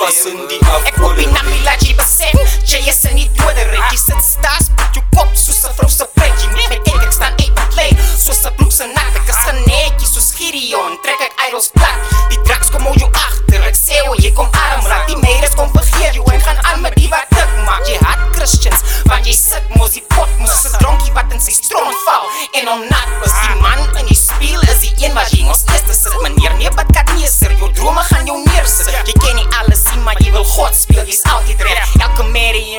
Sasa ndi afu Eko binami la jibasem Jeye seni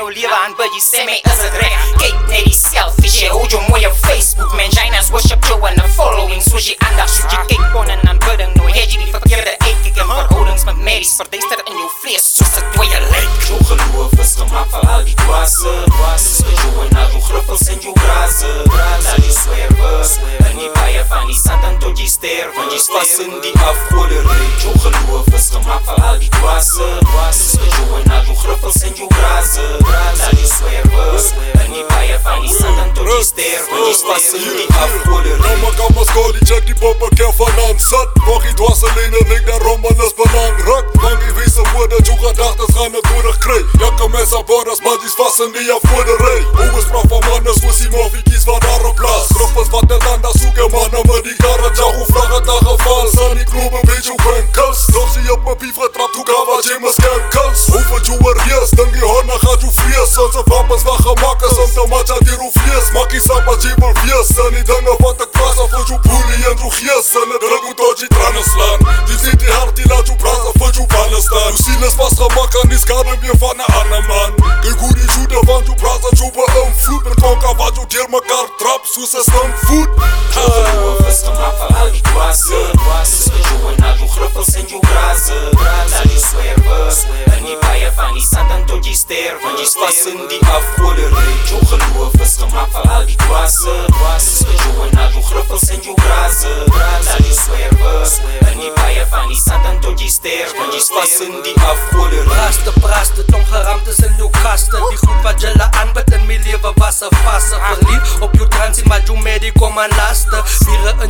ulievaan bëgji semej është dre Kejt neri selfish e ujo moja Facebook Men gjajnas wash up joa në following Su shi andar su që kejt ponën në në bërën No e gjiri fëkjërë e kejt kike mërë Urënës më të In die afgoderij Jou geloof is gemaak vir al die dwaase Dwaase Met jou en al jou gruffels en jou graze Laat jy swerwe In die baie van die satan tot jy sterf Want jy's vas in die afgoderij Kama kama skoli check die popper keer van aan sat Mag die dwaseline link daar rommel is belangrijk Lang die wiese woorde, jou gedagtes gaan het nodig kry Jakke mes aan bordas, maar die's vast in die afgoderij Hoe is praat van mannen, soos die moffietjies wat daar جيبو الفياسة نيدانا فاتك براسا فاجو بولي يندرو خياسة. ندرقو توجي ترانسلان. دي زيدي هارتي لاجو براسا فاجو فالستان وسيلس باسخا ماكا نيس كارم يفانا أنا مان كيقولي جودا فانجو براسا جوبا انفوت من كونكا فاجو دير مكار تراب سوسا ستنفوت satan tot jy sterf Want jy's vas in die afgoderij Jou geloof is gemaak vir al die dwaase Dwaase Met jou en al jou gruffels en jou graze Laat jy swerwe In die baie van die satan tot jy sterf Want jy's vas in die afgoderij Praste, praste,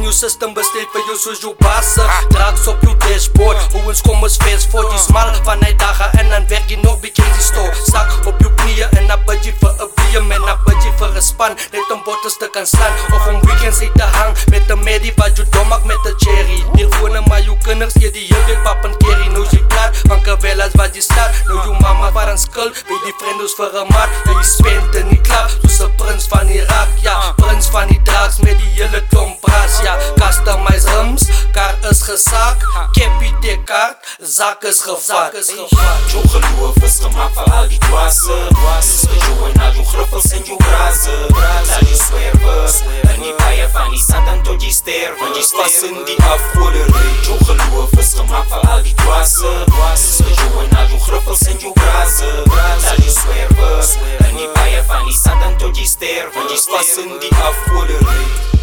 Jou system besteed vir jou soos jou basse Drugs op jou dashboard, hoe ons kom fast voor Jy smal van die dagen en dan werk jy nog bekend die store. Sak op jou knieën en bid jy vir een biem En dan bid jy vir een span, net om bottles te kan slaan. Of om weekends te hang met een medie wat jou dom met een cherry. Wonen maar jou kinders, jy die heel week pap en kerry. Nou jy klaar, van kavelas wat jy staat. Nou jou mama waar een skul, by die vriendos vir een maat Keppie dik kaart, zak is gevat. Jouw geloof is gemaakt van al die dwazen. Dus jouw en al jouw gruffels en jouw grazen. Laat je zwerven, en die paaien van die satan tot je sterven. Want je stas in die afgoderij. Jouw geloof is gemaakt van al die dwazen. Dus jouw en al jouw gruffels en jouw grazen. Laat je zwerven, en die paaien van die satan tot je sterven. Want je stas in die afgoderij.